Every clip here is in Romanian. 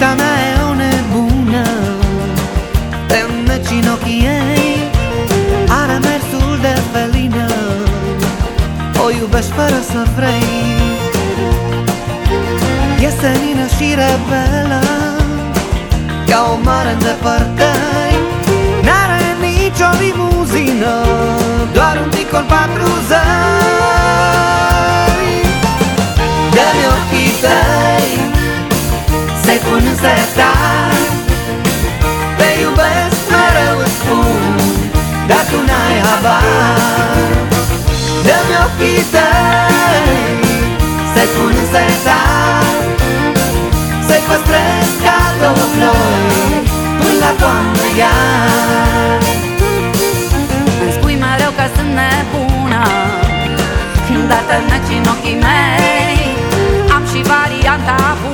iubita mea e o nebună. Demnă în ochii ei Are mersul de felină. O iubești fără să vrei. E senină și rebelă. Ca o mare îndepărtări N-are nicio limură ochii tăi Se pun în sertar Să-i păstrez ca două flori Până la toamnă iar. Îmi spui mereu că sunt nebună Dar te neci în ochii mei Am și varianta bună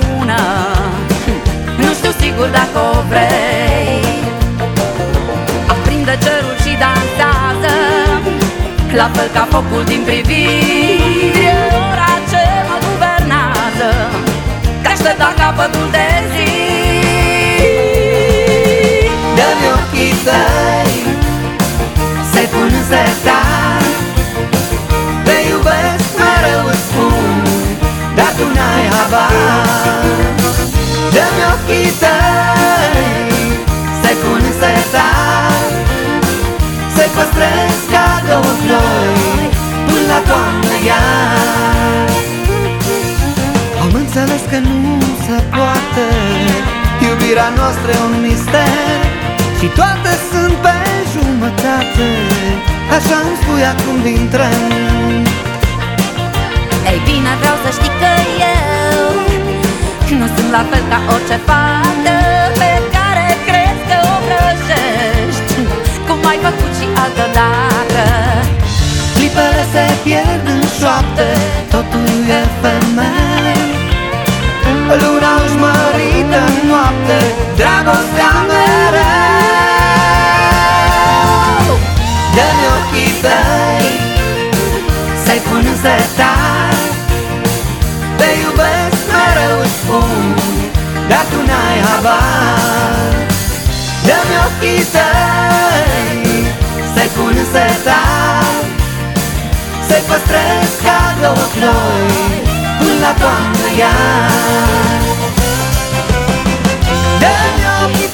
La fel ca focul din privire. Ora ce mă guvernează Crește la capătul de zi. Dă-mi ochii tăi Se pun în sertar Te iubesc mereu îți spun Dar tu n-ai habar Dă-mi ochii tăi Se pun în sertar Să-i Iubirea noastră e un mister Și toate sunt pe jumătate. Așa îmi spui acum din tren. Ei bine, vreau să știi că eu Nu sunt la fel ca orice fată Pe care crezi că o vrăjești Cum ai făcut și altă dată. Clipele se pierd în șoapte Totul e femei Luna își mărită în noapte Dragostea mereu. Dă-mi ochii tăi Să-i pun în sertar. Te iubesc mereu îți spun Dar tu n-ai habar. Dă-mi ochii tăi Să-i pun în sertar. Să-i păstrez ca două flori Până la toamnă iar Dă-mi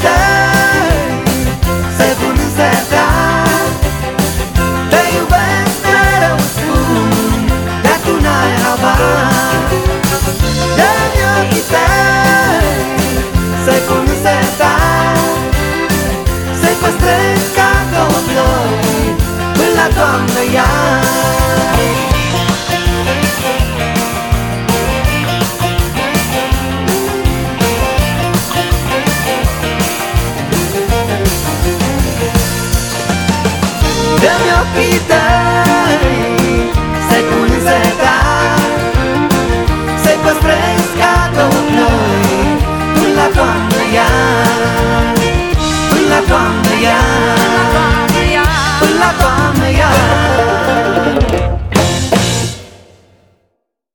Dă-mi ochii tăi